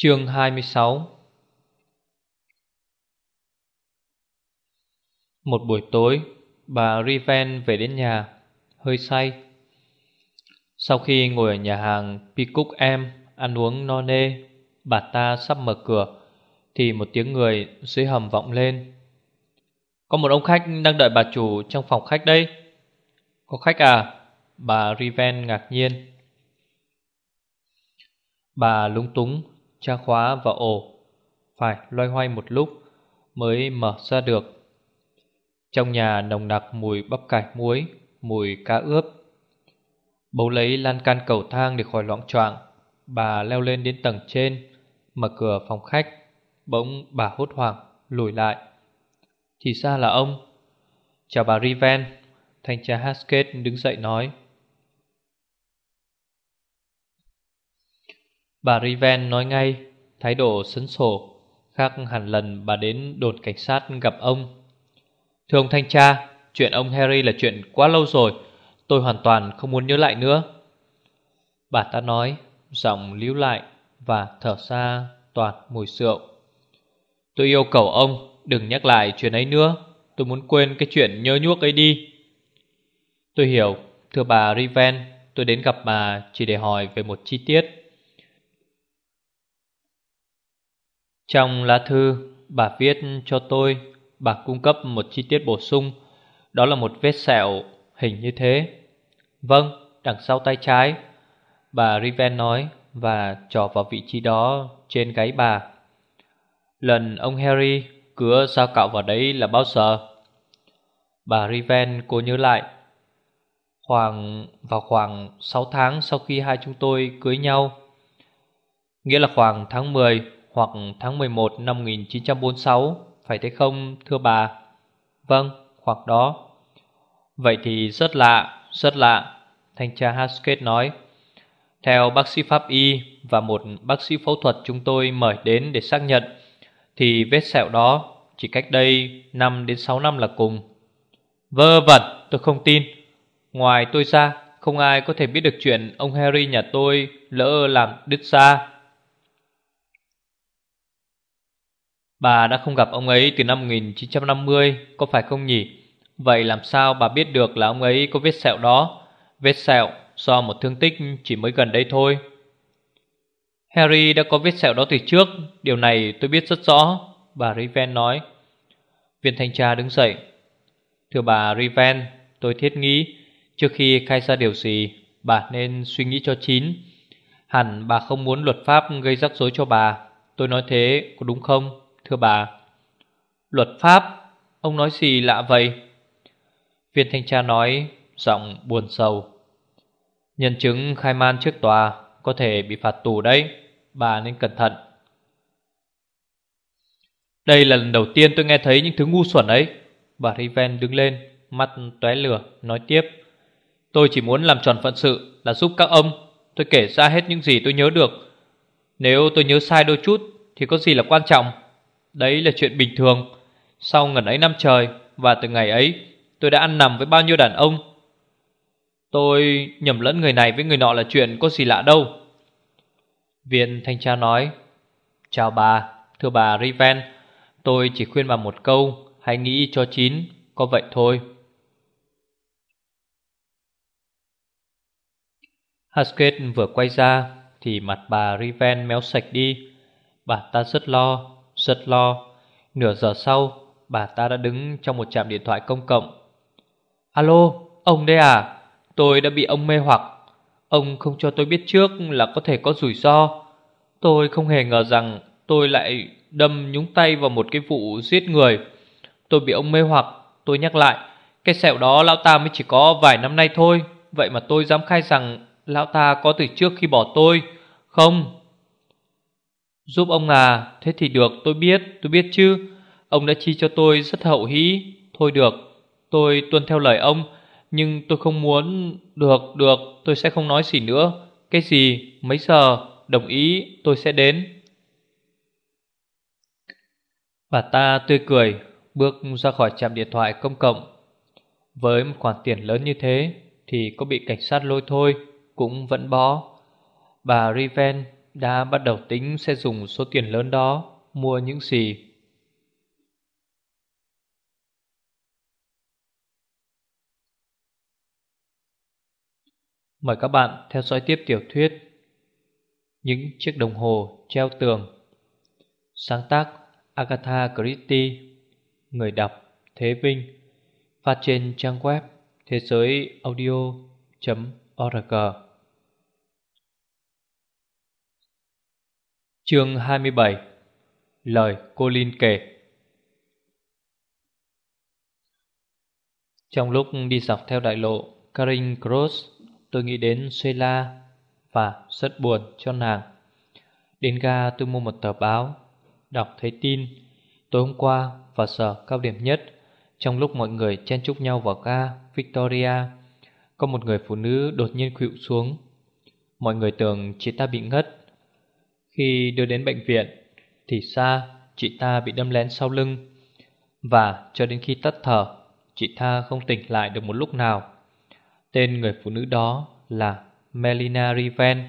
Chương 26 Một buổi tối, bà Riven về đến nhà, hơi say. Sau khi ngồi ở nhà hàng Peacock em ăn uống no nê, bà ta sắp mở cửa, thì một tiếng người dưới hầm vọng lên. Có một ông khách đang đợi bà chủ trong phòng khách đây. Có khách à? Bà Riven ngạc nhiên. Bà lúng túng tra khóa vào ổ, phải loay hoay một lúc mới mở ra được. Trong nhà nồng nặc mùi bắp cải muối, mùi cá ướp. Bấu lấy lan can cầu thang để khỏi loạn choạng, bà leo lên đến tầng trên, mở cửa phòng khách, bỗng bà hốt hoảng lùi lại. Thì ra là ông. Chào bà Riven, thanh tra Haskett đứng dậy nói. Bà Riven nói ngay, thái độ sấn sổ, khác hẳn lần bà đến đồn cảnh sát gặp ông. Thưa ông thanh tra, chuyện ông Harry là chuyện quá lâu rồi, tôi hoàn toàn không muốn nhớ lại nữa. Bà ta nói, giọng líu lại và thở ra toàn mùi rượu. Tôi yêu cầu ông đừng nhắc lại chuyện ấy nữa, tôi muốn quên cái chuyện nhớ nhuốc ấy đi. Tôi hiểu, thưa bà Riven, tôi đến gặp bà chỉ để hỏi về một chi tiết. Trong lá thư, bà viết cho tôi, bà cung cấp một chi tiết bổ sung, đó là một vết sẹo hình như thế. Vâng, đằng sau tay trái, bà Riven nói và trò vào vị trí đó trên gáy bà. Lần ông Harry cứa sao cạo vào đấy là bao giờ? Bà Riven cố nhớ lại. Khoảng vào khoảng 6 tháng sau khi hai chúng tôi cưới nhau. Nghĩa là khoảng tháng 10 hoặc tháng 11 năm 1946, phải thế không thưa bà? Vâng, hoặc đó. Vậy thì rất lạ, rất lạ, thanh tra Haskett nói. Theo bác sĩ pháp y và một bác sĩ phẫu thuật chúng tôi mời đến để xác nhận, thì vết sẹo đó chỉ cách đây 5 đến 6 năm là cùng. Vơ vẩn, tôi không tin. Ngoài tôi ra, không ai có thể biết được chuyện ông Harry nhà tôi lỡ làm đứt ra. Bà đã không gặp ông ấy từ năm 1950, có phải không nhỉ? Vậy làm sao bà biết được là ông ấy có vết sẹo đó? Vết sẹo do một thương tích chỉ mới gần đây thôi. Harry đã có vết sẹo đó từ trước, điều này tôi biết rất rõ, bà Riven nói. Viên thanh tra đứng dậy. Thưa bà Riven, tôi thiết nghĩ trước khi khai ra điều gì, bà nên suy nghĩ cho chín. Hẳn bà không muốn luật pháp gây rắc rối cho bà. Tôi nói thế có đúng không? Thưa bà, Luật pháp, Ông nói gì lạ vậy? Viên thanh tra nói, Giọng buồn sầu. Nhân chứng khai man trước tòa Có thể bị phạt tù đấy, Bà nên cẩn thận. Đây là lần đầu tiên tôi nghe thấy những thứ ngu xuẩn ấy. Bà Riven đứng lên, Mắt tóe lửa, nói tiếp. Tôi chỉ muốn làm tròn phận sự Là giúp các ông. Tôi kể ra hết những gì tôi nhớ được. Nếu tôi nhớ sai đôi chút Thì có gì là quan trọng? Đấy là chuyện bình thường. Sau ngần ấy năm trời Và từ ngày ấy tôi đã ăn nằm với bao nhiêu đàn ông. Tôi nhầm lẫn người này với người nọ là chuyện có gì lạ đâu. Viên thanh tra nói Chào bà, thưa bà Riven Tôi chỉ khuyên bà một câu Hãy nghĩ cho chín, có vậy thôi. Haskett vừa quay ra Thì mặt bà Riven méo sạch đi. Bà ta rất lo rất lo. Nửa giờ sau, bà ta đã đứng trong một trạm điện thoại công cộng. Alo, ông đây à? Tôi đã bị ông mê hoặc. Ông không cho tôi biết trước là có thể có rủi ro. Tôi không hề ngờ rằng tôi lại đâm nhúng tay vào một cái vụ giết người. Tôi bị ông mê hoặc, tôi nhắc lại. Cái sẹo đó lão ta mới chỉ có vài năm nay thôi. Vậy mà tôi dám khai rằng lão ta có từ trước khi bỏ tôi. Không, Giúp ông à, thế thì được, tôi biết, tôi biết chứ. Ông đã chi cho tôi rất hậu hĩ. Thôi được, tôi tuân theo lời ông, nhưng tôi không muốn... Được, được, tôi sẽ không nói gì nữa. Cái gì, mấy giờ, đồng ý, tôi sẽ đến. Bà ta tươi cười, bước ra khỏi trạm điện thoại công cộng. Với một khoản tiền lớn như thế, thì có bị cảnh sát lôi thôi, cũng vẫn bó. Bà Riven đã bắt đầu tính sẽ dùng số tiền lớn đó mua những gì. Mời các bạn theo dõi tiếp tiểu thuyết Những chiếc đồng hồ treo tường Sáng tác Agatha Christie, Người đọc Thế Vinh, Phát trên trang web thế giới audio.org Chương 27 Lời cô Linh kể. Trong lúc đi dọc theo đại lộ Karin Cross, Tôi nghĩ đến Sheila Và rất buồn cho nàng. Đến ga tôi mua một tờ báo, Đọc thấy tin, Tối hôm qua vào giờ cao điểm nhất, Trong lúc mọi người chen chúc nhau vào ga Victoria, Có một người phụ nữ đột nhiên khuỵu xuống. Mọi người tưởng chị ta bị ngất khi đưa đến bệnh viện Thì xa, chị ta bị đâm lén sau lưng. Và cho đến khi tắt thở, Chị ta không tỉnh lại được một lúc nào. Tên người phụ nữ đó là Melina Riven.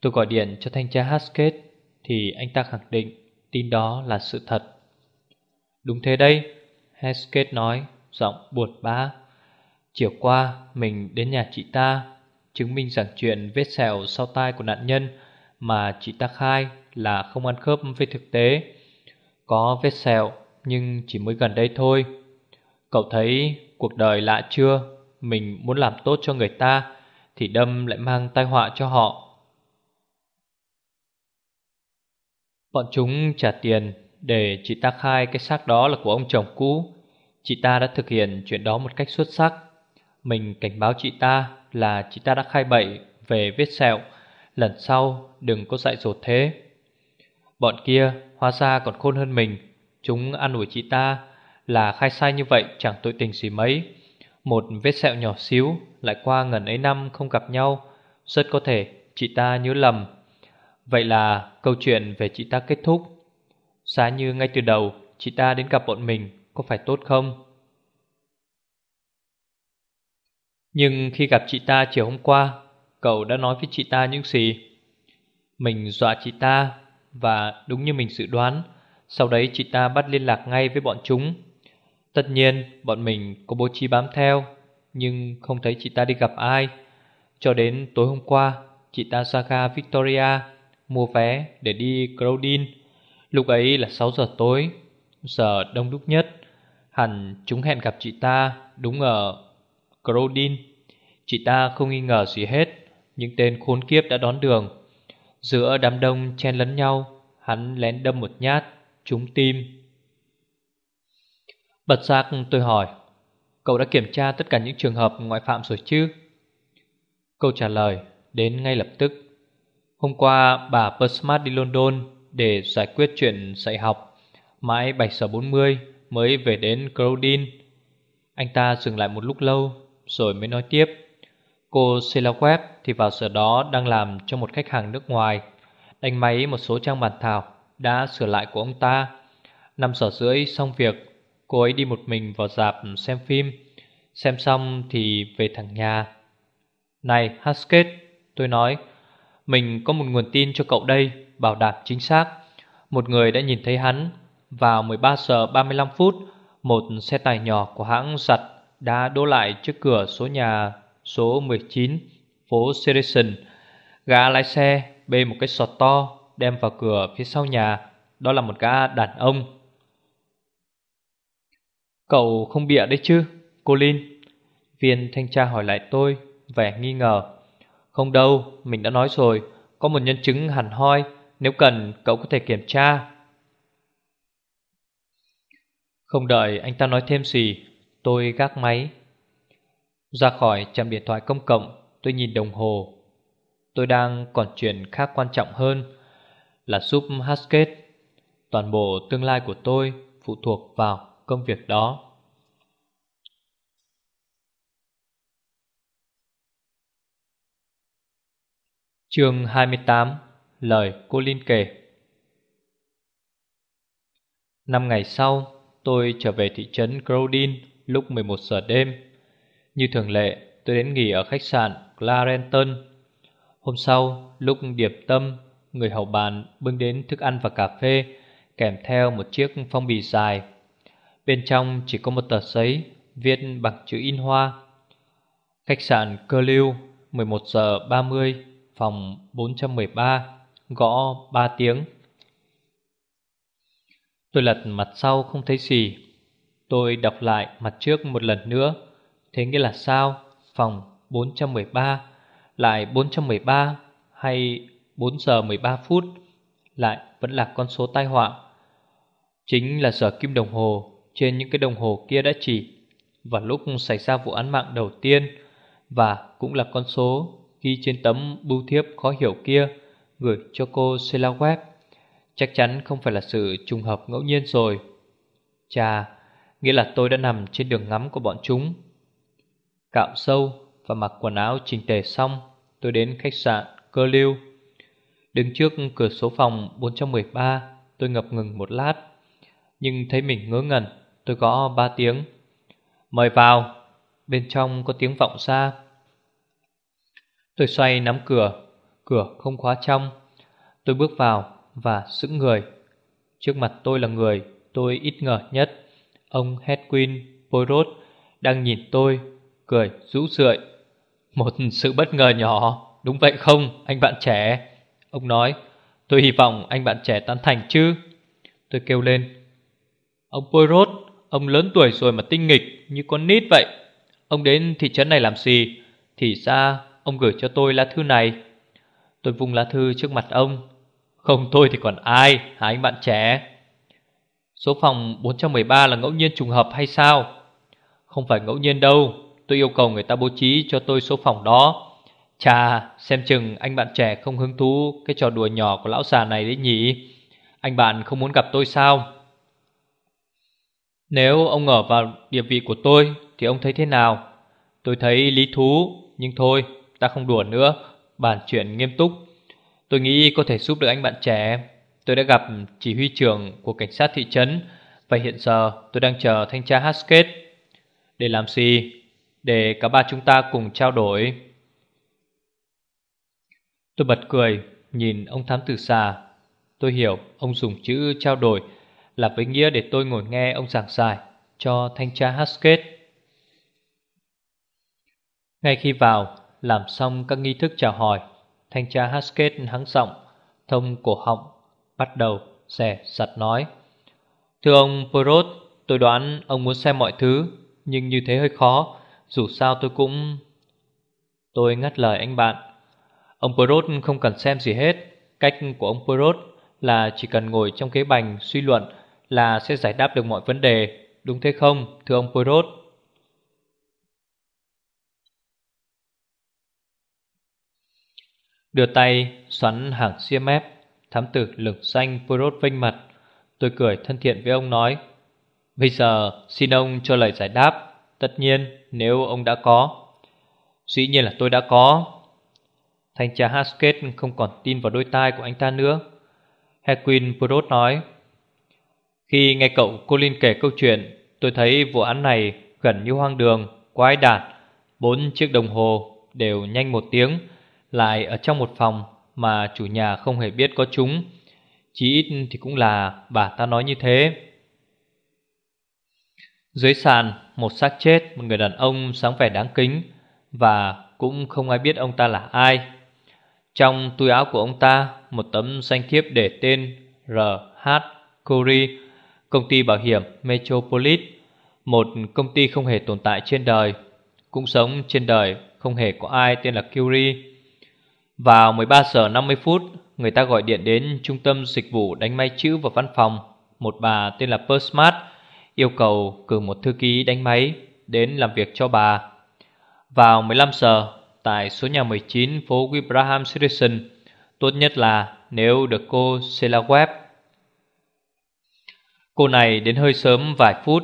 Tôi gọi điện cho thanh tra Haskett Thì anh ta khẳng định tin đó là sự thật. Đúng thế đây, Haskett nói giọng buồn bã. Chiều qua mình đến nhà chị ta, Chứng minh rằng chuyện vết sẹo sau tai của nạn nhân mà chị ta khai là không ăn khớp với thực tế. Có vết sẹo, nhưng chỉ mới gần đây thôi. Cậu thấy cuộc đời lạ chưa? Mình muốn làm tốt cho người ta, thì đâm lại mang tai họa cho họ. Bọn chúng trả tiền để chị ta khai cái xác đó là của ông chồng cũ. Chị ta đã thực hiện chuyện đó một cách xuất sắc. Mình cảnh báo chị ta là chị ta đã khai bậy về vết sẹo Lần sau đừng có dạy dột thế. Bọn kia, hóa ra còn khôn hơn mình. Chúng ăn ủi chị ta Là khai sai như vậy chẳng tội tình gì mấy. Một vết sẹo nhỏ xíu, Lại qua ngần ấy năm không gặp nhau, Rất có thể chị ta nhớ lầm. Vậy là câu chuyện về chị ta kết thúc. Giá như ngay từ đầu, Chị ta đến gặp bọn mình Có phải tốt không? Nhưng khi gặp chị ta chiều hôm qua Cậu đã nói với chị ta những gì? Mình dọa chị ta, Và đúng như mình dự đoán, Sau đấy chị ta bắt liên lạc ngay với bọn chúng. Tất nhiên, bọn mình có bố trí bám theo, Nhưng không thấy chị ta đi gặp ai. Cho đến tối hôm qua, Chị ta ra ga Victoria, Mua vé để đi Crowdin Lúc ấy là 6 giờ tối, Giờ đông đúc nhất. Hẳn chúng hẹn gặp chị ta Đúng ở Crowdin Chị ta không nghi ngờ gì hết những tên khốn kiếp đã đón đường. Giữa đám đông chen lấn nhau, Hắn lén đâm một nhát, Trúng tim. Bật giác tôi hỏi, Cậu đã kiểm tra tất cả những trường hợp ngoại phạm rồi chứ? Câu trả lời đến ngay lập tức. Hôm qua bà Persmart đi London Để giải quyết chuyện dạy học, Mãi 7 giờ 40 mới về đến Crowdin Anh ta dừng lại một lúc lâu Rồi mới nói tiếp. Cô Selaweb thì vào giờ đó đang làm cho một khách hàng nước ngoài. Đánh máy một số trang bản thảo đã sửa lại của ông ta. Năm giờ rưỡi xong việc, Cô ấy đi một mình vào dạp xem phim. Xem xong thì về thẳng nhà. Này, Haskett, Tôi nói, Mình có một nguồn tin cho cậu đây, Bảo đảm chính xác. Một người đã nhìn thấy hắn Vào 13 giờ 35 phút, Một xe tải nhỏ của hãng giặt Đã đỗ lại trước cửa số nhà số 19 phố Serison. Gã lái xe bê một cái sọt to đem vào cửa phía sau nhà. Đó là một gã đàn ông. Cậu không bịa đấy chứ, cô Linh? Viên thanh tra hỏi lại tôi, vẻ nghi ngờ. Không đâu, mình đã nói rồi, có một nhân chứng hẳn hoi, nếu cần cậu có thể kiểm tra. Không đợi anh ta nói thêm gì, tôi gác máy ra khỏi trạm điện thoại công cộng Tôi nhìn đồng hồ Tôi đang còn chuyện khác quan trọng hơn là giúp Haskett. Toàn bộ tương lai của tôi phụ thuộc vào công việc đó. Chương 28 Lời cô Linh kể Năm ngày sau, tôi trở về thị trấn Grodin lúc 11 giờ đêm. Như thường lệ, tôi đến nghỉ ở khách sạn Clarenton. Hôm sau, lúc điệp tâm, người hậu bàn bưng đến thức ăn và cà phê kèm theo một chiếc phong bì dài. Bên trong chỉ có một tờ giấy viết bằng chữ in hoa. Khách sạn Cơ Lưu, 11 giờ 30, phòng 413, gõ 3 tiếng. Tôi lật mặt sau không thấy gì Tôi đọc lại mặt trước một lần nữa Thế nghĩa là sao? Phòng 413 Lại 413 Hay 4 giờ 13 phút Lại vẫn là con số tai họa. Chính là giờ kim đồng hồ Trên những cái đồng hồ kia đã chỉ Và lúc xảy ra vụ án mạng đầu tiên Và cũng là con số Ghi trên tấm bưu thiếp khó hiểu kia Gửi cho cô Selaweb Chắc chắn không phải là sự trùng hợp ngẫu nhiên rồi. Chà, nghĩa là tôi đã nằm trên đường ngắm của bọn chúng. Cạo sâu và mặc quần áo chỉnh tề xong Tôi đến khách sạn Cơ Lưu Đứng trước cửa số phòng 413 Tôi ngập ngừng một lát Nhưng thấy mình ngớ ngẩn Tôi gõ ba tiếng. Mời vào. Bên trong có tiếng vọng xa. Tôi xoay nắm cửa Cửa không khóa trong. Tôi bước vào và sững người. Trước mặt tôi là người tôi ít ngờ nhất. Ông Hedwin Poirot đang nhìn tôi, cười rũ rượi. Một sự bất ngờ nhỏ, đúng vậy không, anh bạn trẻ? Ông nói, tôi hy vọng anh bạn trẻ tán thành chứ. Tôi kêu lên, ông Poirot, ông lớn tuổi rồi mà tinh nghịch như con nít vậy. Ông đến thị trấn này làm gì? Thì ra ông gửi cho tôi lá thư này. Tôi vung lá thư trước mặt ông không tôi thì còn ai hả anh bạn trẻ Số phòng 413 là ngẫu nhiên trùng hợp hay sao Không phải ngẫu nhiên đâu Tôi yêu cầu người ta bố trí cho tôi số phòng đó. Chà, xem chừng anh bạn trẻ không hứng thú Cái trò đùa nhỏ của lão già này đấy nhỉ? Anh bạn không muốn gặp tôi sao? Nếu ông ở vào địa vị của tôi, Thì ông thấy thế nào? Tôi thấy lý thú, Nhưng thôi, ta không đùa nữa. Bàn chuyện nghiêm túc. Tôi nghĩ có thể giúp được anh bạn trẻ. Tôi đã gặp chỉ huy trưởng của cảnh sát thị trấn, Và hiện giờ tôi đang chờ thanh tra Haskett. Để làm gì? Để cả ba chúng ta cùng trao đổi. Tôi bật cười, Nhìn ông thám tử xa. Tôi hiểu ông dùng chữ trao đổi Là với nghĩa để tôi ngồi nghe ông giảng giải Cho thanh tra Haskett. Ngay khi vào, Làm xong các nghi thức chào hỏi, Thanh tra Haskett hắng giọng, Thông cổ họng, Bắt đầu xẻ sặt nói. Thưa ông Perot Tôi đoán ông muốn xem mọi thứ, Nhưng như thế hơi khó. Dù sao tôi cũng, Tôi ngắt lời anh bạn. Ông Perot không cần xem gì hết. Cách của ông Perot là chỉ cần ngồi trong ghế bành suy luận Là sẽ giải đáp được mọi vấn đề, Đúng thế không, thưa ông Perot Đưa tay xoắn hàng CMF Thám tử lửng xanh Purot vênh mặt. Tôi cười thân thiện với ông nói, Bây giờ xin ông cho lời giải đáp. Tất nhiên, nếu ông đã có, Dĩ nhiên là tôi đã có Thanh tra Haskett không còn tin vào đôi tai của anh ta nữa Hedwin Purot nói, Khi nghe cậu Colin kể câu chuyện, Tôi thấy vụ án này gần như hoang đường, Quái đản Bốn chiếc đồng hồ đều nhanh một tiếng, lại ở trong một phòng mà chủ nhà không hề biết có chúng. Chỉ ít thì cũng là bà ta nói như thế. Dưới sàn, một xác chết, một người đàn ông sáng vẻ đáng kính và cũng không ai biết ông ta là ai. Trong túi áo của ông ta, một tấm danh thiếp để tên R.H. Curry, công ty bảo hiểm Metropolis, một công ty không hề tồn tại trên đời. Cũng sống trên đời không hề có ai tên là Curie. Vào 13 giờ 50 phút, người ta gọi điện đến trung tâm dịch vụ đánh máy chữ và văn phòng. Một bà tên là Persmart yêu cầu cử một thư ký đánh máy đến làm việc cho bà. Vào 15 giờ, tại số nhà 19 phố Wilbraham Citizen, tốt nhất là nếu được cô Selaweb. Cô này đến hơi sớm vài phút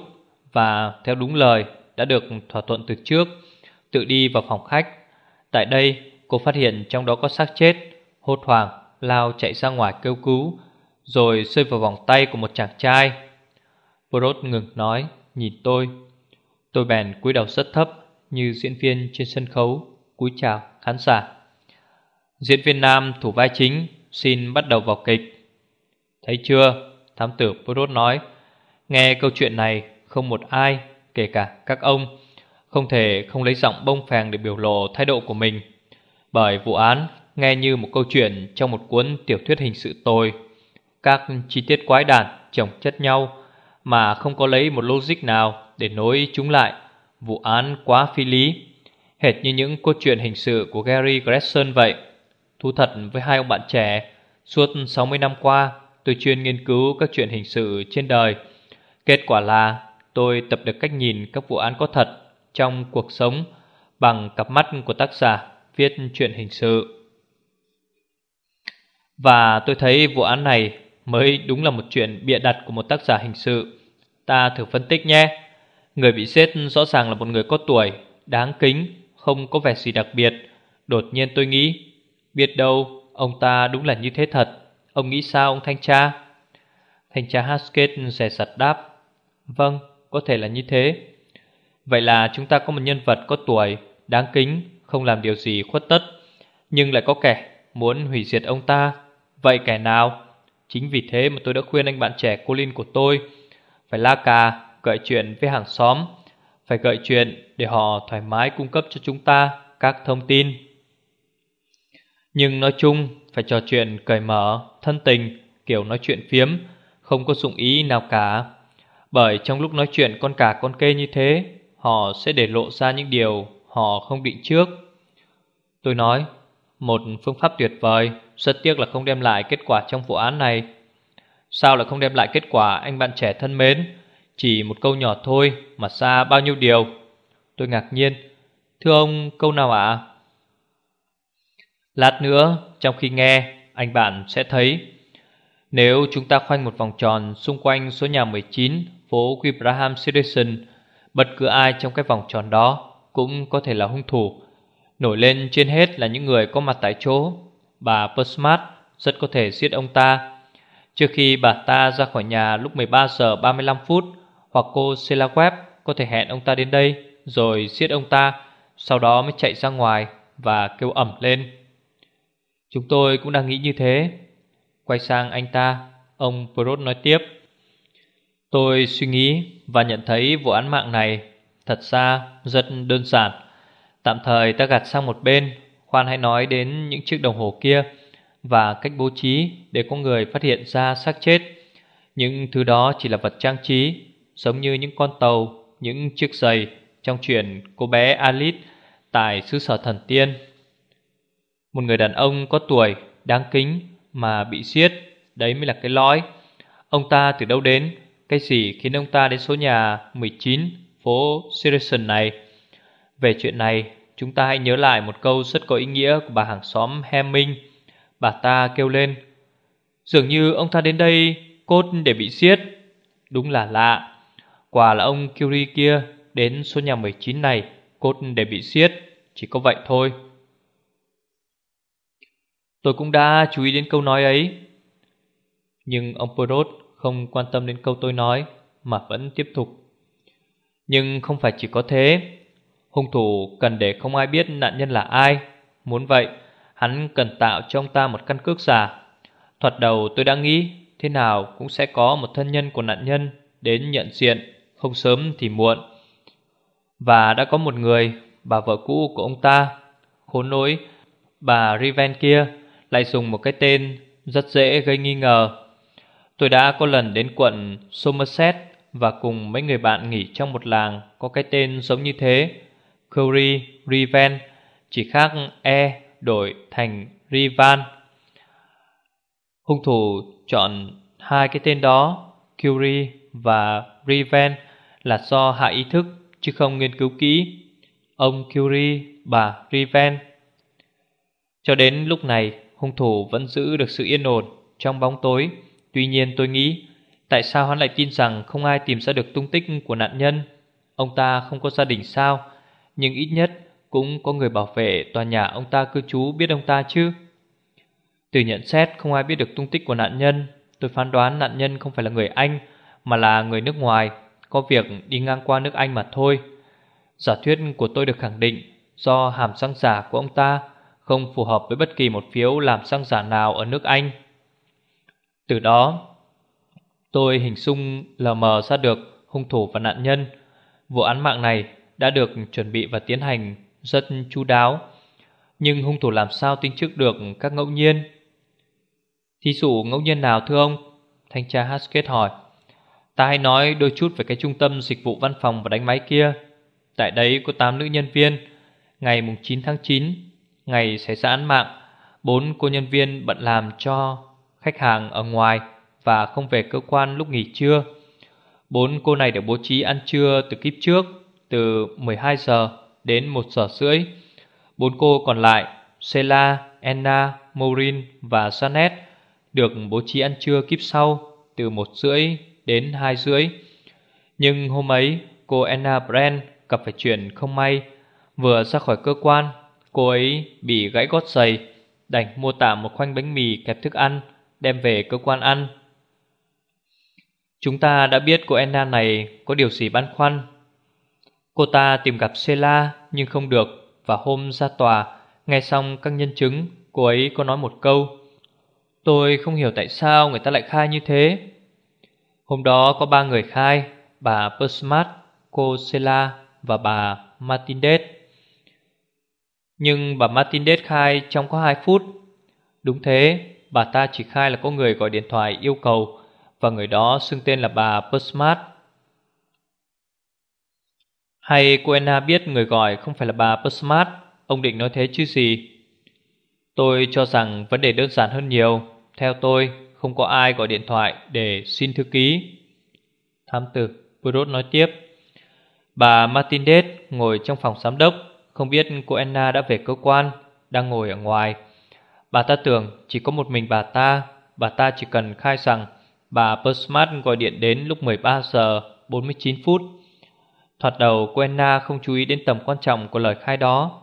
và theo đúng lời đã được thỏa thuận từ trước, tự đi vào phòng khách. Tại đây, cô phát hiện trong đó có xác chết, hốt hoảng lao chạy ra ngoài kêu cứu, rồi rơi vào vòng tay của một chàng trai. Brod ngừng nói, nhìn tôi. Tôi bèn cúi đầu rất thấp như diễn viên trên sân khấu, cúi chào khán giả. Diễn viên nam thủ vai chính xin bắt đầu vào kịch. Thấy chưa? Thám tử Brod nói. Nghe câu chuyện này không một ai, kể cả các ông, không thể không lấy giọng bông phèn để biểu lộ thái độ của mình. Bởi vụ án nghe như một câu chuyện trong một cuốn tiểu thuyết hình sự tồi. Các chi tiết quái đản chồng chất nhau mà không có lấy một logic nào để nối chúng lại. Vụ án quá phi lý, hệt như những cốt truyện hình sự của Gary Gresson vậy. Thú thật với hai ông bạn trẻ, suốt 60 năm qua tôi chuyên nghiên cứu các chuyện hình sự trên đời. Kết quả là tôi tập được cách nhìn các vụ án có thật trong cuộc sống bằng cặp mắt của tác giả viết chuyện hình sự. Và tôi thấy vụ án này mới đúng là một chuyện bịa đặt của một tác giả hình sự. Ta thử phân tích nhé. Người bị giết rõ ràng là một người có tuổi, đáng kính, không có vẻ gì đặc biệt. Đột nhiên tôi nghĩ, biết đâu ông ta đúng là như thế thật. Ông nghĩ sao ông thanh tra? Thanh tra Haskett rè sặt đáp. Vâng, có thể là như thế. Vậy là chúng ta có một nhân vật có tuổi, đáng kính, không làm điều gì khuất tất, nhưng lại có kẻ muốn hủy diệt ông ta. Vậy kẻ nào? Chính vì thế mà tôi đã khuyên anh bạn trẻ Colin của tôi phải la cà, gợi chuyện với hàng xóm, phải gợi chuyện để họ thoải mái cung cấp cho chúng ta các thông tin. Nhưng nói chung phải trò chuyện cởi mở, thân tình, kiểu nói chuyện phiếm, không có dụng ý nào cả. Bởi trong lúc nói chuyện con cả con kê như thế, họ sẽ để lộ ra những điều họ không định trước. Tôi nói, một phương pháp tuyệt vời, rất tiếc là không đem lại kết quả trong vụ án này. Sao lại không đem lại kết quả anh bạn trẻ thân mến? Chỉ một câu nhỏ thôi mà xa bao nhiêu điều. Tôi ngạc nhiên. Thưa ông, câu nào ạ? Lát nữa, trong khi nghe, anh bạn sẽ thấy. Nếu chúng ta khoanh một vòng tròn xung quanh số nhà 19, phố Wibraham Citizen, bất cứ ai trong cái vòng tròn đó cũng có thể là hung thủ. Nổi lên trên hết là những người có mặt tại chỗ. Bà Persmart rất có thể giết ông ta. Trước khi bà ta ra khỏi nhà lúc 13 giờ 35 phút, hoặc cô Selaweb có thể hẹn ông ta đến đây rồi giết ông ta, sau đó mới chạy ra ngoài và kêu ẩm lên. Chúng tôi cũng đang nghĩ như thế. Quay sang anh ta, ông Prot nói tiếp. Tôi suy nghĩ và nhận thấy vụ án mạng này thật ra rất đơn giản. Tạm thời ta gạt sang một bên, khoan hãy nói đến những chiếc đồng hồ kia và cách bố trí để có người phát hiện ra xác chết. Những thứ đó chỉ là vật trang trí, giống như những con tàu, những chiếc giày trong chuyện cô bé Alice tại xứ sở thần tiên. Một người đàn ông có tuổi, đáng kính mà bị giết, đấy mới là cái lõi. Ông ta từ đâu đến, cái gì khiến ông ta đến số nhà 19 phố Sirison này? Về chuyện này, chúng ta hãy nhớ lại một câu rất có ý nghĩa của bà hàng xóm Hemming. Bà ta kêu lên, dường như ông ta đến đây cốt để bị giết. Đúng là lạ, quả là ông Curie kia đến số nhà 19 này cốt để bị giết, chỉ có vậy thôi. Tôi cũng đã chú ý đến câu nói ấy. Nhưng ông Perot không quan tâm đến câu tôi nói mà vẫn tiếp tục. Nhưng không phải chỉ có thế. Hung thủ cần để không ai biết nạn nhân là ai. Muốn vậy, hắn cần tạo cho ông ta một căn cước giả. Thoạt đầu tôi đã nghĩ thế nào cũng sẽ có một thân nhân của nạn nhân đến nhận diện, không sớm thì muộn. Và đã có một người, bà vợ cũ của ông ta, khốn nỗi, bà Riven kia lại dùng một cái tên rất dễ gây nghi ngờ. Tôi đã có lần đến quận Somerset và cùng mấy người bạn nghỉ trong một làng có cái tên giống như thế, Curry Riven, chỉ khác E đổi thành Rivan. Hung thủ chọn hai cái tên đó, Curie và Riven là do hạ ý thức chứ không nghiên cứu kỹ. Ông Curie, bà Riven. Cho đến lúc này, hung thủ vẫn giữ được sự yên ổn trong bóng tối. Tuy nhiên tôi nghĩ, tại sao hắn lại tin rằng không ai tìm ra được tung tích của nạn nhân? Ông ta không có gia đình sao? Nhưng ít nhất cũng có người bảo vệ tòa nhà ông ta cư trú biết ông ta chứ? Từ nhận xét không ai biết được tung tích của nạn nhân, tôi phán đoán nạn nhân không phải là người Anh mà là người nước ngoài, có việc đi ngang qua nước Anh mà thôi. Giả thuyết của tôi được khẳng định do hàm xăng giả của ông ta không phù hợp với bất kỳ một phiếu làm xăng giả nào ở nước Anh. Từ đó, tôi hình dung lờ mờ ra được hung thủ và nạn nhân. Vụ án mạng này đã được chuẩn bị và tiến hành rất chu đáo. Nhưng hung thủ làm sao tính trước được các ngẫu nhiên? Thí dụ ngẫu nhiên nào thưa ông? Thanh tra Haskett hỏi. Ta hãy nói đôi chút về cái trung tâm dịch vụ văn phòng và đánh máy kia. Tại đấy có 8 nữ nhân viên. Ngày 9 tháng 9, ngày xảy ra án mạng, bốn cô nhân viên bận làm cho khách hàng ở ngoài và không về cơ quan lúc nghỉ trưa. Bốn cô này được bố trí ăn trưa từ kiếp trước, từ 12 giờ đến 1 giờ rưỡi. Bốn cô còn lại, Sela, Anna, Maureen và Janet được bố trí ăn trưa kiếp sau từ 1 rưỡi đến 2 rưỡi. Nhưng hôm ấy, cô Anna Brand gặp phải chuyện không may. Vừa ra khỏi cơ quan, cô ấy bị gãy gót giày, đành mua tạm một khoanh bánh mì kẹp thức ăn, đem về cơ quan ăn. Chúng ta đã biết cô Anna này có điều gì băn khoăn. Cô ta tìm gặp Sela nhưng không được và hôm ra tòa, nghe xong các nhân chứng, cô ấy có nói một câu. Tôi không hiểu tại sao người ta lại khai như thế. Hôm đó có ba người khai, bà Persmat, cô Sela và bà Martinez. Nhưng bà Martinez khai trong có 2 phút. Đúng thế, bà ta chỉ khai là có người gọi điện thoại yêu cầu và người đó xưng tên là bà Persmat. Hay cô Anna à, biết người gọi không phải là bà Postmart ông định nói thế chứ gì? Tôi cho rằng vấn đề đơn giản hơn nhiều. Theo tôi, không có ai gọi điện thoại để xin thư ký. Thám tử Brod nói tiếp. Bà Martinez ngồi trong phòng giám đốc, không biết cô Anna đã về cơ quan, đang ngồi ở ngoài. Bà ta tưởng chỉ có một mình bà ta, bà ta chỉ cần khai rằng bà Postmart gọi điện đến lúc 13 giờ 49 phút. Thoạt đầu cô Anna không chú ý đến tầm quan trọng của lời khai đó.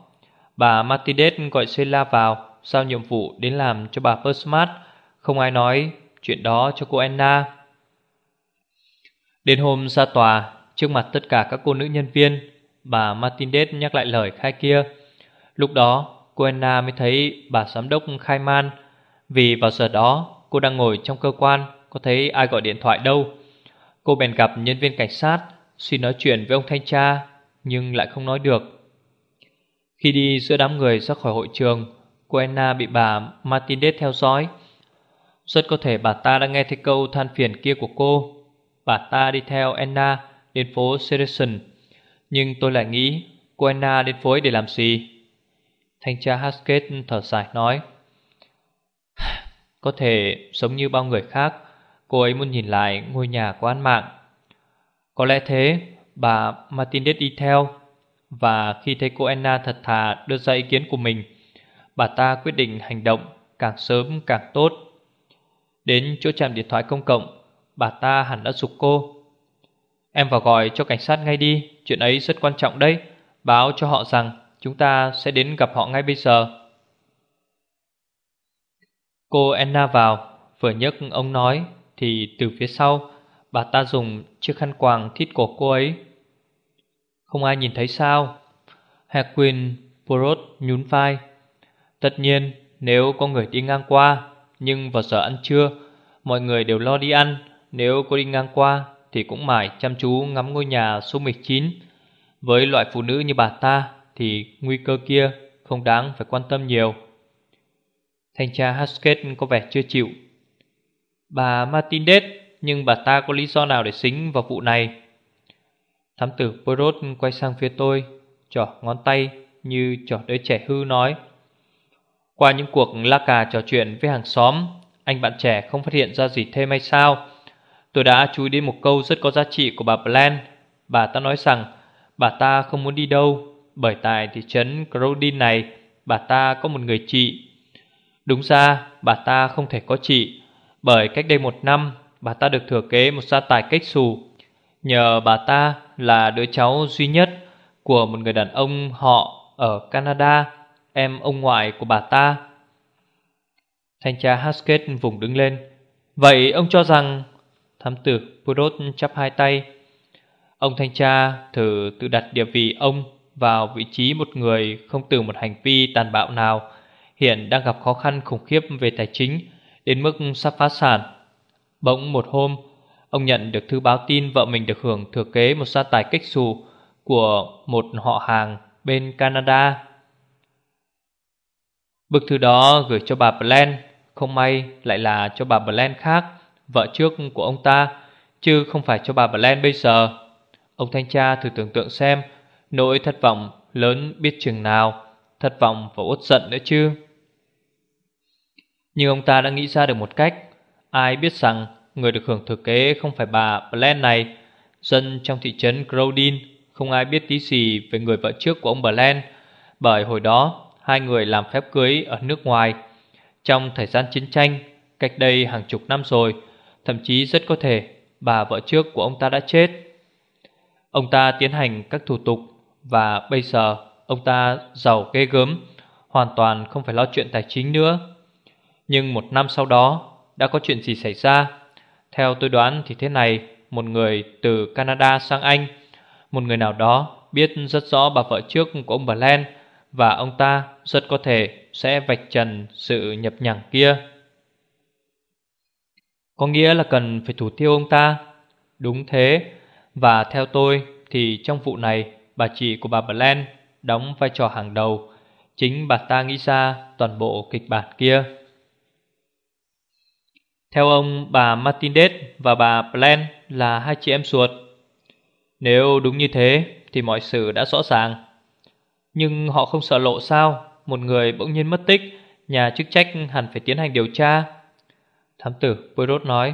Bà Martinez gọi Sheila vào, giao nhiệm vụ đến làm cho bà Persmart. Không ai nói chuyện đó cho cô Anna. Đến hôm ra tòa, Trước mặt tất cả các cô nữ nhân viên Bà Martinez nhắc lại lời khai kia Lúc đó cô Anna mới thấy bà giám đốc khai man Vì vào giờ đó cô đang ngồi trong cơ quan Có thấy ai gọi điện thoại đâu Cô bèn gặp nhân viên cảnh sát Xin nói chuyện với ông thanh tra, Nhưng lại không nói được. Khi đi giữa đám người ra khỏi hội trường, Cô Anna bị bà Martinez theo dõi. Rất có thể bà ta đã nghe thấy câu than phiền kia của cô. Bà ta đi theo Anna đến phố Citizen Nhưng tôi lại nghĩ, cô Anna đến phố ấy để làm gì? Thanh tra Haskett thở dài nói, Có thể giống như bao người khác, Cô ấy muốn nhìn lại ngôi nhà của an mạng. Có lẽ thế, Bà Martinez đi theo. Và khi thấy cô Anna thật thà đưa ra ý kiến của mình, Bà ta quyết định hành động càng sớm càng tốt. Đến chỗ trạm điện thoại công cộng, Bà ta hẳn đã dục cô. Em vào gọi cho cảnh sát ngay đi, Chuyện ấy rất quan trọng đấy. Báo cho họ rằng chúng ta sẽ đến gặp họ ngay bây giờ. Cô Anna vào, Vừa nhấc ông nói Thì từ phía sau Bà ta dùng chiếc khăn quàng thít cổ cô ấy Không ai nhìn thấy sao Hequin Porot nhún vai Tất nhiên nếu có người đi ngang qua Nhưng vào giờ ăn trưa Mọi người đều lo đi ăn Nếu có đi ngang qua thì cũng mải chăm chú ngắm ngôi nhà số 19. Với loại phụ nữ như bà ta thì nguy cơ kia không đáng phải quan tâm nhiều. Thanh tra Haskett có vẻ chưa chịu. Bà Martinez, nhưng bà ta có lý do nào để xính vào vụ này? Thám tử Poirot quay sang phía tôi, trỏ ngón tay như trỏ đứa trẻ hư nói. Qua những cuộc la cà trò chuyện với hàng xóm, anh bạn trẻ không phát hiện ra gì thêm hay sao? Tôi đã chú ý đến một câu rất có giá trị của bà Bland. Bà ta nói rằng bà ta không muốn đi đâu bởi tại thị trấn Crowdin này bà ta có một người chị. Đúng ra bà ta không thể có chị Bởi cách đây một năm Bà ta được thừa kế một gia tài cách xù. Nhờ bà ta là đứa cháu duy nhất Của một người đàn ông họ ở Canada, Em ông ngoại của bà ta. Thanh tra Haskett vùng đứng lên. Vậy ông cho rằng, Thám tử Purot chắp hai tay. Ông thanh tra thử tự đặt địa vị ông Vào vị trí một người không từ một hành vi tàn bạo nào, Hiện đang gặp khó khăn khủng khiếp về tài chính, Đến mức sắp phá sản. Bỗng một hôm, Ông nhận được thư báo tin vợ mình được hưởng thừa kế một gia tài cách xù Của một họ hàng bên Canada. Bức thư đó gửi cho bà Bland Không may lại là cho bà Bland khác, Vợ trước của ông ta, Chứ không phải cho bà Bland bây giờ. Ông thanh tra thử tưởng tượng xem, Nỗi thất vọng lớn biết chừng nào, Thất vọng và uất giận nữa chứ. Nhưng ông ta đã nghĩ ra được một cách Ai biết rằng Người được hưởng thừa kế không phải bà Blaine này. Dân trong thị trấn Crowdin Không ai biết tí gì về người vợ trước của ông Blaine, Bởi hồi đó Hai người làm phép cưới ở nước ngoài. Trong thời gian chiến tranh Cách đây hàng chục năm rồi Thậm chí rất có thể Bà vợ trước của ông ta đã chết. Ông ta tiến hành các thủ tục Và bây giờ ông ta giàu ghê gớm Hoàn toàn không phải lo chuyện tài chính nữa. Nhưng một năm sau đó đã có chuyện gì xảy ra? Theo tôi đoán thì thế này, Một người từ Canada sang Anh, Một người nào đó biết rất rõ bà vợ trước của ông Bland Và ông ta rất có thể sẽ vạch trần sự nhập nhằng kia. Có nghĩa là cần phải thủ tiêu ông ta. Đúng thế. Và theo tôi thì trong vụ này, Bà chị của bà Bland đóng vai trò hàng đầu. Chính bà ta nghĩ ra toàn bộ kịch bản kia. Theo ông, bà Martinez và bà Plan là hai chị em ruột. Nếu đúng như thế, thì mọi sự đã rõ ràng. Nhưng họ không sợ lộ sao Một người bỗng nhiên mất tích, Nhà chức trách hẳn phải tiến hành điều tra. Thám tử Poirot nói,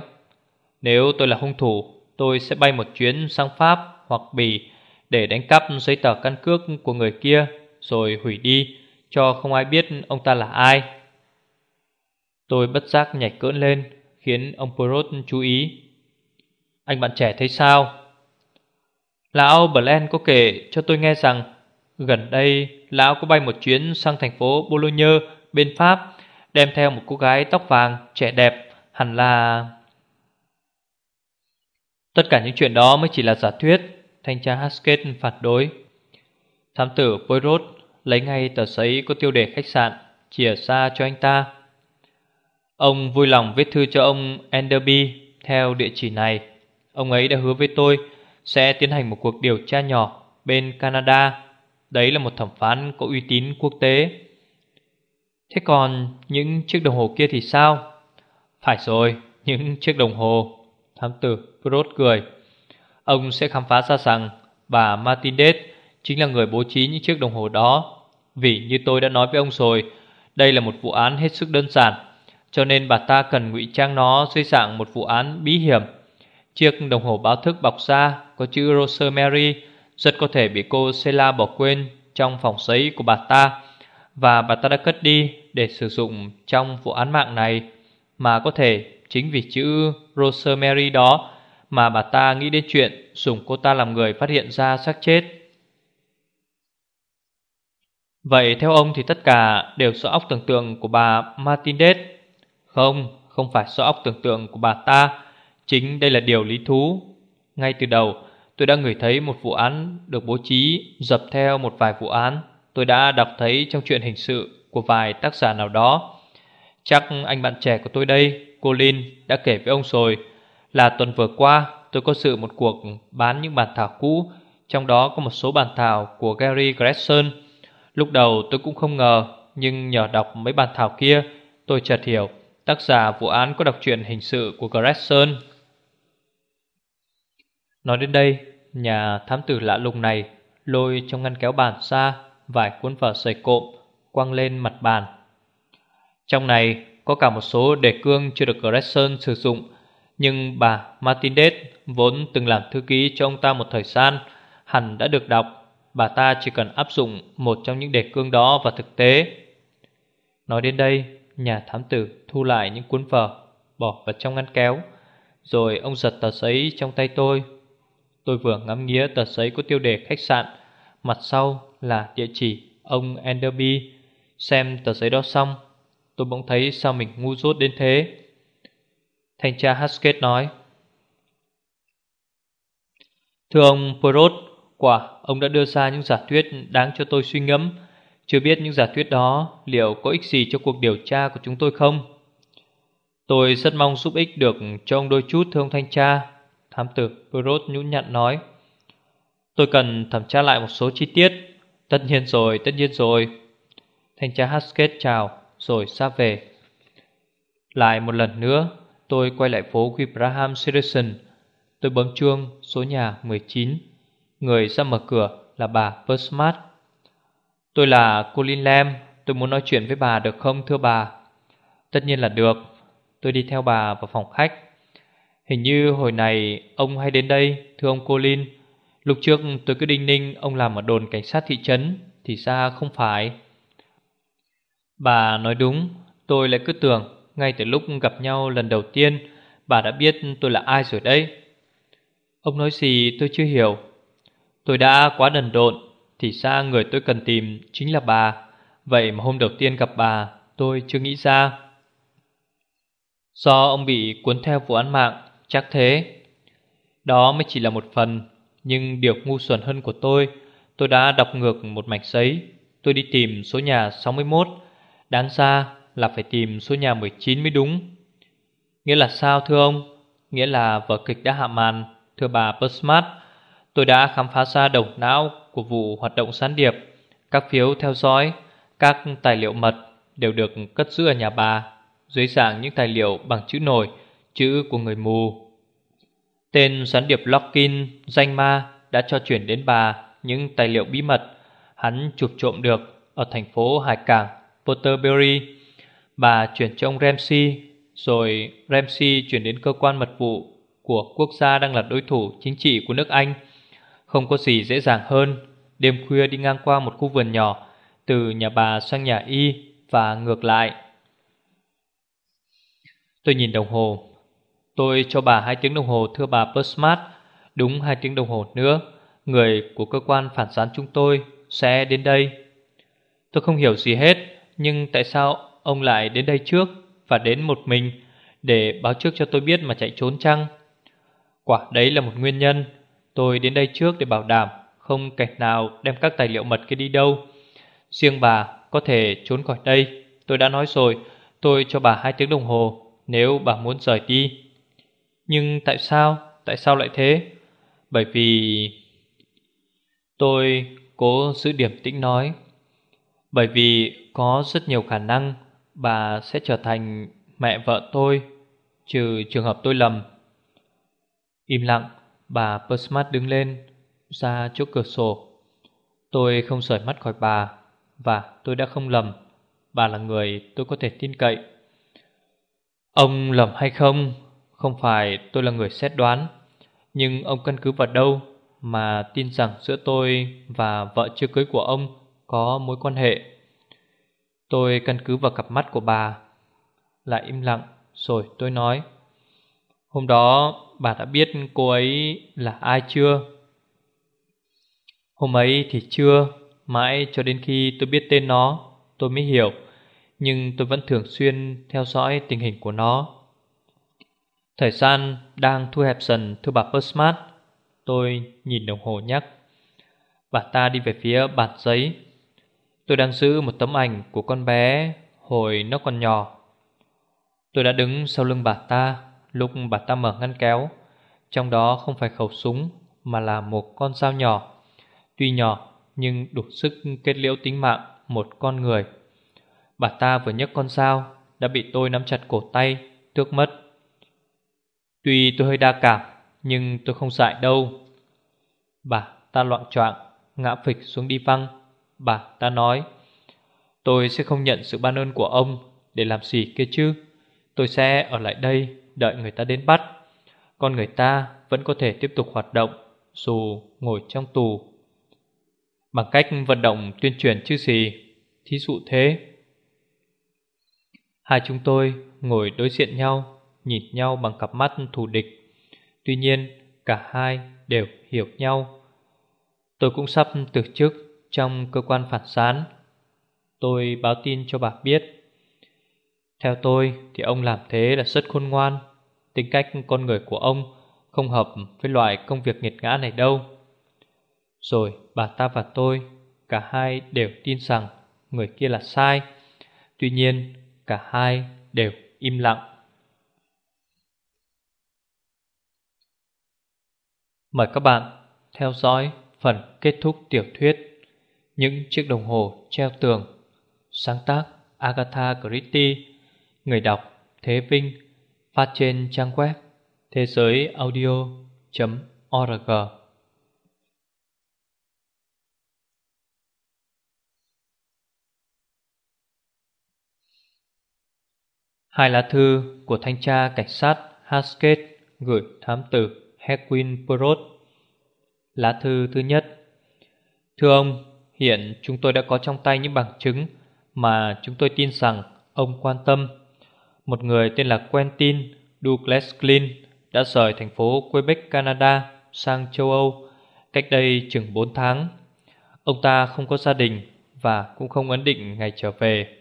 Nếu tôi là hung thủ, Tôi sẽ bay một chuyến sang Pháp hoặc Bỉ Để đánh cắp giấy tờ căn cước của người kia, Rồi hủy đi, Cho không ai biết ông ta là ai. Tôi bất giác nhảy cỡn lên. Khiến ông Poirot chú ý. Anh bạn trẻ thấy sao? Lão Blen có kể cho tôi nghe rằng, Gần đây Lão có bay một chuyến sang thành phố Bologna bên Pháp, Đem theo một cô gái tóc vàng, trẻ đẹp, Hẳn là... Tất cả những chuyện đó mới chỉ là giả thuyết, Thanh tra Haskett phản đối. Thám tử Poirot lấy ngay tờ giấy có tiêu đề khách sạn, Chìa xa cho anh ta. Ông vui lòng viết thư cho ông Enderby Theo địa chỉ này. Ông ấy đã hứa với tôi Sẽ tiến hành một cuộc điều tra nhỏ Bên Canada. Đấy là một thẩm phán có uy tín quốc tế. Thế còn những chiếc đồng hồ kia thì sao? Phải rồi, những chiếc đồng hồ. Thám tử Brod cười. Ông sẽ khám phá ra rằng Bà Martinez chính là người bố trí những chiếc đồng hồ đó. Vì như tôi đã nói với ông rồi Đây là một vụ án hết sức đơn giản. Cho nên bà ta cần ngụy trang nó dưới dạng một vụ án bí hiểm Chiếc đồng hồ báo thức bọc da Có chữ Rosemary Rất có thể bị cô Sela bỏ quên Trong phòng giấy của bà ta Và bà ta đã cất đi Để sử dụng trong vụ án mạng này Mà có thể Chính vì chữ Rosemary đó mà bà ta nghĩ đến chuyện dùng cô ta làm người phát hiện ra xác chết. Vậy theo ông thì tất cả đều do óc tưởng tượng của bà Martinez? Không, không phải do óc tưởng tượng của bà ta. Chính đây là điều lý thú. Ngay từ đầu, tôi đã ngửi thấy một vụ án được bố trí dập theo một vài vụ án. Tôi đã đọc thấy trong chuyện hình sự của vài tác giả nào đó. Chắc anh bạn trẻ của tôi đây Colin đã kể với ông rồi Là tuần vừa qua tôi có sự một cuộc bán những bản thảo cũ Trong đó có một số bản thảo của Gary Gresson Lúc đầu tôi cũng không ngờ Nhưng nhờ đọc mấy bản thảo kia Tôi chợt hiểu Tác giả vụ án có đọc truyện hình sự của Gresson Nói đến đây, Nhà thám tử lạ lùng này Lôi trong ngăn kéo bàn xa Vài cuốn vở sợi cộm Quăng lên mặt bàn. Trong này có cả một số đề cương chưa được Gresson sử dụng, Nhưng bà Martinez vốn từng làm thư ký cho ông ta một thời gian, Hẳn đã được đọc. Bà ta chỉ cần áp dụng một trong những đề cương đó vào thực tế. Nói đến đây Nhà thám tử thu lại những cuốn vở, Bỏ vào trong ngăn kéo. Rồi ông giật tờ giấy trong tay tôi. Tôi vừa ngắm nghía tờ giấy có tiêu đề khách sạn. Mặt sau là địa chỉ ông Enderby. Xem tờ giấy đó xong, Tôi bỗng thấy sao mình ngu dốt đến thế. Thanh tra Haskett nói, Thưa ông Perot Quả ông đã đưa ra những giả thuyết đáng cho tôi suy ngẫm. Chưa biết những giả thuyết đó liệu có ích gì cho cuộc điều tra của chúng tôi không? Tôi rất mong giúp ích được cho ông đôi chút thưa ông thanh tra. Thám tử Perot nhũ nhặn nói. Tôi cần thẩm tra lại một số chi tiết. Tất nhiên rồi, tất nhiên rồi. Thanh tra Haskett chào rồi ra về. Lại một lần nữa Tôi quay lại phố Wibraham Citizen Tôi bấm chuông số nhà 19 Người ra mở cửa là bà Versmart. Tôi là cô Linh Lam, Tôi muốn nói chuyện với bà được không, thưa bà? Tất nhiên là được. Tôi đi theo bà vào phòng khách. Hình như hồi này ông hay đến đây, Thưa ông cô Linh. Lúc trước tôi cứ đinh ninh ông làm ở đồn cảnh sát thị trấn, Thì ra không phải. Bà nói đúng, Tôi lại cứ tưởng Ngay từ lúc gặp nhau lần đầu tiên, Bà đã biết tôi là ai rồi đấy. Ông nói gì tôi chưa hiểu. Tôi đã quá đần độn thì ra người tôi cần tìm chính là bà. Vậy mà hôm đầu tiên gặp bà, Tôi chưa nghĩ ra. Do ông bị cuốn theo vụ án mạng, Chắc thế. Đó mới chỉ là một phần, Nhưng điều ngu xuẩn hơn của tôi Tôi đã đọc ngược một mảnh giấy. Tôi đi tìm số nhà 61 Đáng ra là phải tìm số nhà 19 mới đúng. Nghĩa là sao, thưa ông? Nghĩa là vở kịch đã hạ màn, Thưa bà Persmart Tôi đã khám phá ra đầu não của vụ hoạt động gián điệp Các phiếu theo dõi Các tài liệu mật đều được cất giữ ở nhà bà Dưới dạng những tài liệu bằng chữ nổi Chữ của người mù Tên gián điệp Lockin danh ma đã cho chuyển đến bà những tài liệu bí mật hắn chụp trộm được ở thành phố Hải Cảng Potterberry. Bà chuyển cho ông Ramsey, rồi Ramsey chuyển đến cơ quan mật vụ của quốc gia đang là đối thủ chính trị của nước Anh. Không có gì dễ dàng hơn, đêm khuya đi ngang qua một khu vườn nhỏ, từ nhà bà sang nhà y và ngược lại. Tôi nhìn đồng hồ. Tôi cho bà hai tiếng đồng hồ thưa bà Persmart, đúng hai tiếng đồng hồ nữa. Người của cơ quan phản gián chúng tôi sẽ đến đây. Tôi không hiểu gì hết, nhưng tại sao ông lại đến đây trước và đến một mình để báo trước cho tôi biết mà chạy trốn chăng? Quả đấy là một nguyên nhân. Tôi đến đây trước để bảo đảm không kẻ nào đem các tài liệu mật kia đi đâu. Riêng bà có thể trốn khỏi đây. Tôi đã nói rồi, tôi cho bà hai tiếng đồng hồ nếu bà muốn rời đi. Nhưng tại sao? Tại sao lại thế? Bởi vì... Tôi cố giữ điểm tĩnh nói Bởi vì có rất nhiều khả năng Bà sẽ trở thành mẹ vợ tôi Trừ trường hợp tôi lầm Im lặng Bà Persmart đứng lên, Ra chỗ cửa sổ. Tôi không rời mắt khỏi bà Và tôi đã không lầm. Bà là người tôi có thể tin cậy. Ông lầm hay không? Không phải tôi là người xét đoán. Nhưng ông căn cứ vào đâu Mà tin rằng giữa tôi Và vợ chưa cưới của ông Có mối quan hệ? Tôi căn cứ vào cặp mắt của bà. Lại im lặng, Rồi tôi nói. Hôm đó, bà đã biết cô ấy là ai chưa? Hôm ấy thì chưa, Mãi cho đến khi tôi biết tên nó, Tôi mới hiểu, Nhưng tôi vẫn thường xuyên theo dõi tình hình của nó. Thời gian đang thu hẹp dần, thưa bà Persmart Tôi nhìn đồng hồ nhắc. Bà ta đi về phía bàn giấy. Tôi đang giữ một tấm ảnh của con bé Hồi nó còn nhỏ. Tôi đã đứng sau lưng bà ta. Lúc bà ta mở ngăn kéo. Trong đó không phải khẩu súng, Mà là một con dao nhỏ. Tuy nhỏ, nhưng đủ sức kết liễu tính mạng Một con người. Bà ta vừa nhấc con dao, Đã bị tôi nắm chặt cổ tay, Tước mất. Tuy tôi hơi đa cảm, Nhưng tôi không dại đâu. Bà ta loạn choạng, Ngã phịch xuống đi văng. Bà ta nói, Tôi sẽ không nhận sự ban ơn của ông Để làm gì kia chứ. Tôi sẽ ở lại đây đợi người ta đến bắt. Còn người ta vẫn có thể tiếp tục hoạt động Dù ngồi trong tù. Bằng cách vận động tuyên truyền chứ gì Thí dụ thế. Hai chúng tôi ngồi đối diện nhau, Nhìn nhau bằng cặp mắt thù địch. Tuy nhiên, cả hai đều hiểu nhau. Tôi cũng sắp từ chức Trong cơ quan phản gián Tôi báo tin cho bà biết theo tôi thì ông làm thế là rất khôn ngoan. Tính cách con người của ông Không hợp với loại công việc nghiệt ngã này đâu. Rồi bà ta và tôi, Cả hai đều tin rằng Người kia là sai. Tuy nhiên, cả hai đều im lặng. Mời các bạn theo dõi phần kết thúc tiểu thuyết Những chiếc đồng hồ treo tường, Sáng tác Agatha Christie. Người đọc Thế Vinh Phát trên trang web thế giới audio.org Hai lá thư của thanh tra cảnh sát Haskett gửi thám tử Hedwin Perot. Lá thư thứ nhất. Thưa ông, hiện chúng tôi đã có trong tay những bằng chứng mà chúng tôi tin rằng ông quan tâm. Một người tên là Quentin Douglas Glynn đã rời thành phố Quebec, Canada sang châu Âu cách đây chừng 4 tháng. Ông ta không có gia đình và cũng không ấn định ngày trở về.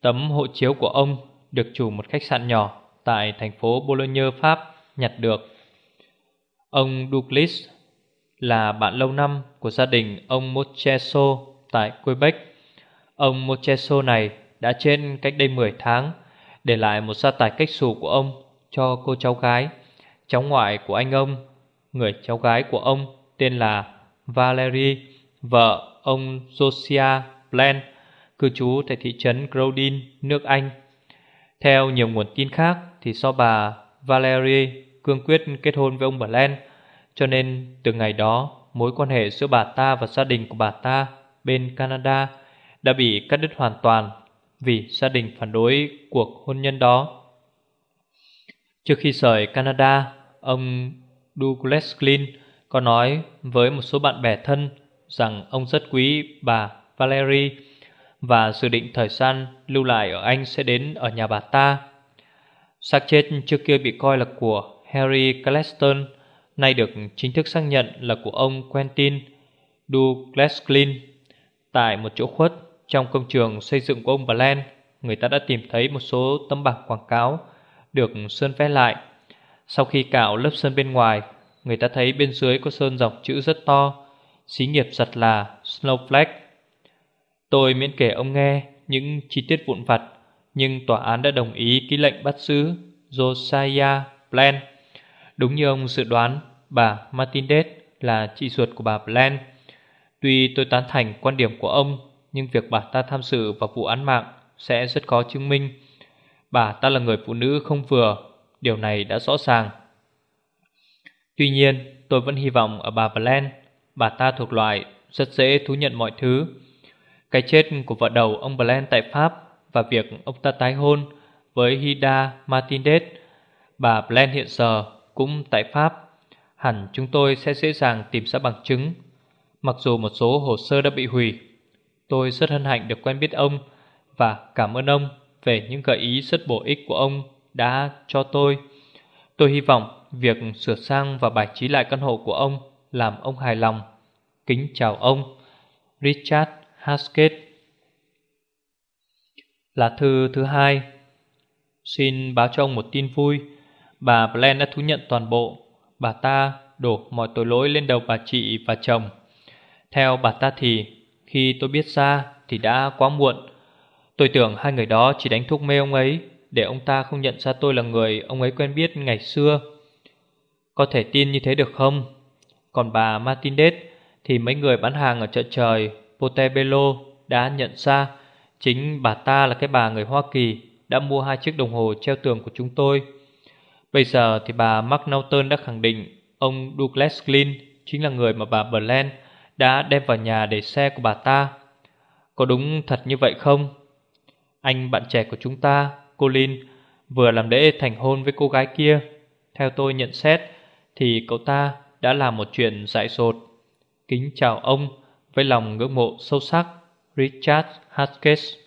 Tấm hộ chiếu của ông được chủ một khách sạn nhỏ tại thành phố Bologna, Pháp nhặt được. Ông Douglas là bạn lâu năm của gia đình ông Mocheso tại Quebec. Ông Mocheso này đã chết cách đây 10 tháng, để lại một gia tài cách xù của ông cho cô cháu gái, cháu ngoại của anh ông. Người cháu gái của ông tên là Valerie, vợ ông Josiah Bland, cư trú tại thị trấn Grodin, nước Anh. Theo nhiều nguồn tin khác thì do bà Valerie cương quyết kết hôn với ông Bland, cho nên từ ngày đó mối quan hệ giữa bà ta và gia đình của bà ta bên Canada đã bị cắt đứt hoàn toàn vì gia đình phản đối cuộc hôn nhân đó. Trước khi rời Canada, ông Douglas Glynn có nói với một số bạn bè thân rằng ông rất quý bà Valerie và dự định thời gian lưu lại ở Anh sẽ đến ở nhà bà ta. Xác chết trước kia bị coi là của Harry Claston, nay được chính thức xác nhận là của ông Quentin Douglas Glynn. Tại một chỗ khuất trong công trường xây dựng của ông Bland, người ta đã tìm thấy một số tấm bảng quảng cáo được sơn vẽ lại. Sau khi cạo lớp sơn bên ngoài, người ta thấy bên dưới có sơn dòng chữ rất to, xí nghiệp giật là Snowflake. Tôi miễn kể ông nghe những chi tiết vụn vặt, nhưng tòa án đã đồng ý ký lệnh bắt giữ Josiah Bland. Đúng như ông dự đoán, bà Martinez là chị ruột của bà Bland. Tuy tôi tán thành quan điểm của ông, nhưng việc bà ta tham dự vào vụ án mạng sẽ rất khó chứng minh. Bà ta là người phụ nữ không vừa, điều này đã rõ ràng. Tuy nhiên, tôi vẫn hy vọng ở bà Bland, bà ta thuộc loại rất dễ thú nhận mọi thứ. Cái chết của vợ đầu ông Bland tại Pháp và việc ông ta tái hôn với Hida Martinez, bà Bland hiện giờ cũng tại Pháp. Hẳn chúng tôi sẽ dễ dàng tìm ra bằng chứng. Mặc dù một số hồ sơ đã bị hủy, tôi rất hân hạnh được quen biết ông và cảm ơn ông về những gợi ý rất bổ ích của ông đã cho tôi. Tôi hy vọng việc sửa sang và bài trí lại căn hộ của ông làm ông hài lòng. Kính chào ông, Richard Haskett. Là thư thứ hai. Xin báo cho ông một tin vui. Bà Blaine đã thú nhận toàn bộ. Bà ta đổ mọi tội lỗi lên đầu bà chị và chồng. Theo bà ta thì, khi tôi biết ra thì đã quá muộn. Tôi tưởng hai người đó chỉ đánh thuốc mê ông ấy, để ông ta không nhận ra tôi là người ông ấy quen biết ngày xưa. Có thể tin như thế được không? Còn bà Martinez thì mấy người bán hàng ở chợ trời Potebello đã nhận ra chính bà ta là cái bà người Hoa Kỳ, đã mua hai chiếc đồng hồ treo tường của chúng tôi. Bây giờ thì bà McNaughton đã khẳng định ông Douglas Glynn chính là người mà bà Bland đã đem vào nhà để xe của bà ta. Có đúng thật như vậy không? Anh bạn trẻ của chúng ta, Colin, vừa làm lễ thành hôn với cô gái kia. Theo tôi nhận xét, thì cậu ta đã làm một chuyện dại dột. Kính chào ông với lòng ngưỡng mộ sâu sắc, Richard Haskell.